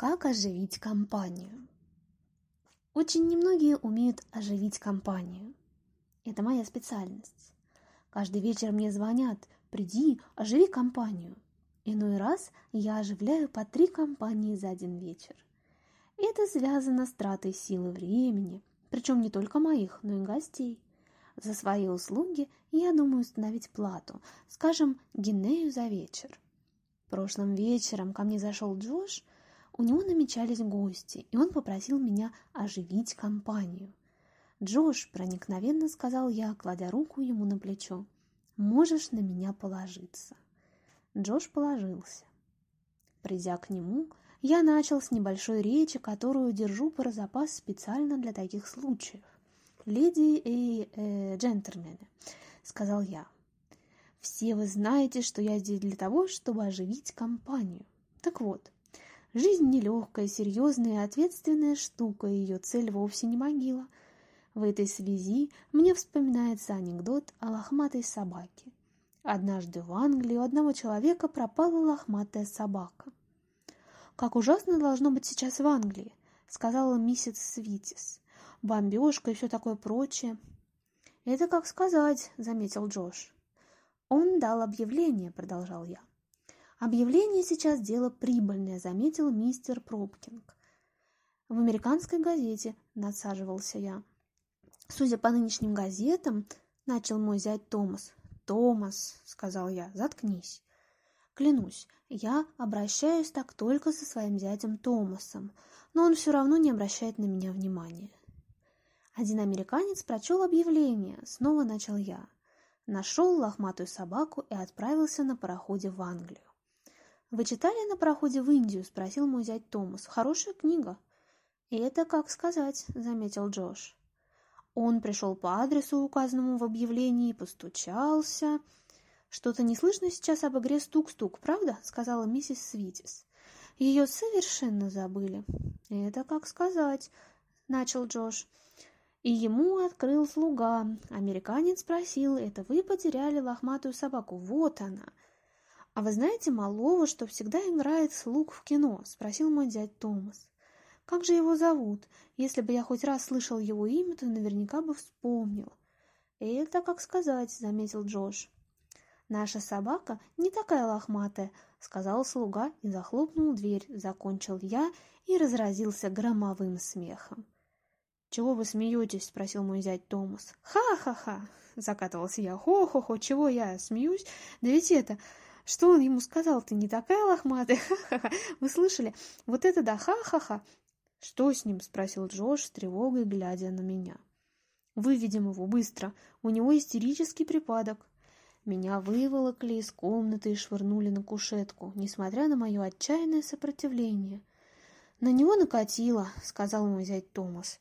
Как оживить компанию? Очень немногие умеют оживить компанию. Это моя специальность. Каждый вечер мне звонят «Приди, оживи компанию». Иной раз я оживляю по три компании за один вечер. Это связано с тратой силы времени, причем не только моих, но и гостей. За свои услуги я думаю установить плату, скажем, гинею за вечер. Прошлым вечером ко мне зашел Джош у него намечались гости, и он попросил меня оживить компанию. «Джош», — проникновенно сказал я, кладя руку ему на плечо, — «можешь на меня положиться». Джош положился. Придя к нему, я начал с небольшой речи, которую держу про запас специально для таких случаев. «Леди и э, джентльмены», — сказал я, — «все вы знаете, что я здесь для того, чтобы оживить компанию. Так вот, Жизнь нелегкая, серьезная и ответственная штука, и ее цель вовсе не могила. В этой связи мне вспоминается анекдот о лохматой собаке. Однажды в Англии у одного человека пропала лохматая собака. «Как ужасно должно быть сейчас в Англии», — сказала миссис Свитис. «Бомбежка и все такое прочее». «Это как сказать», — заметил Джош. «Он дал объявление», — продолжал я. Объявление сейчас дело прибыльное, заметил мистер Пробкинг. В американской газете надсаживался я. Судя по нынешним газетам, начал мой зять Томас. Томас, сказал я, заткнись. Клянусь, я обращаюсь так только со своим зятем Томасом, но он все равно не обращает на меня внимания. Один американец прочел объявление, снова начал я. Нашел лохматую собаку и отправился на пароходе в Англию. «Вы читали на проходе в Индию?» — спросил мой зять Томас. «Хорошая книга». «И это как сказать», — заметил Джош. Он пришел по адресу, указанному в объявлении, постучался. «Что-то не слышно сейчас об игре «Стук-стук», правда?» — сказала миссис Свитис. Ее совершенно забыли. «Это как сказать», — начал Джош. И ему открыл слуга. Американец спросил, «Это вы потеряли лохматую собаку? Вот она». «А вы знаете малого, что всегда им нравится Лук в кино?» – спросил мой дядь Томас. «Как же его зовут? Если бы я хоть раз слышал его имя, то наверняка бы вспомнил». «Это как сказать», – заметил Джош. «Наша собака не такая лохматая», — сказал слуга и захлопнул дверь, закончил я и разразился громовым смехом. «Чего вы смеетесь?» — спросил мой зять Томас. «Ха-ха-ха!» — закатывался я. «Хо-хо-хо! Чего я смеюсь? Да ведь это... Что он ему сказал? Ты не такая лохматая? Ха-ха-ха. Вы слышали? Вот это да, ха-ха-ха. Что с ним? Спросил Джош с тревогой, глядя на меня. Выведем его быстро. У него истерический припадок. Меня выволокли из комнаты и швырнули на кушетку, несмотря на мое отчаянное сопротивление. «На него накатило», — сказал мой зять Томас.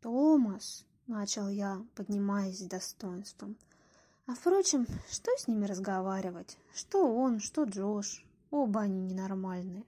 «Томас», — начал я, поднимаясь с достоинством, — а впрочем, что с ними разговаривать? Что он, что Джош. Оба они ненормальные.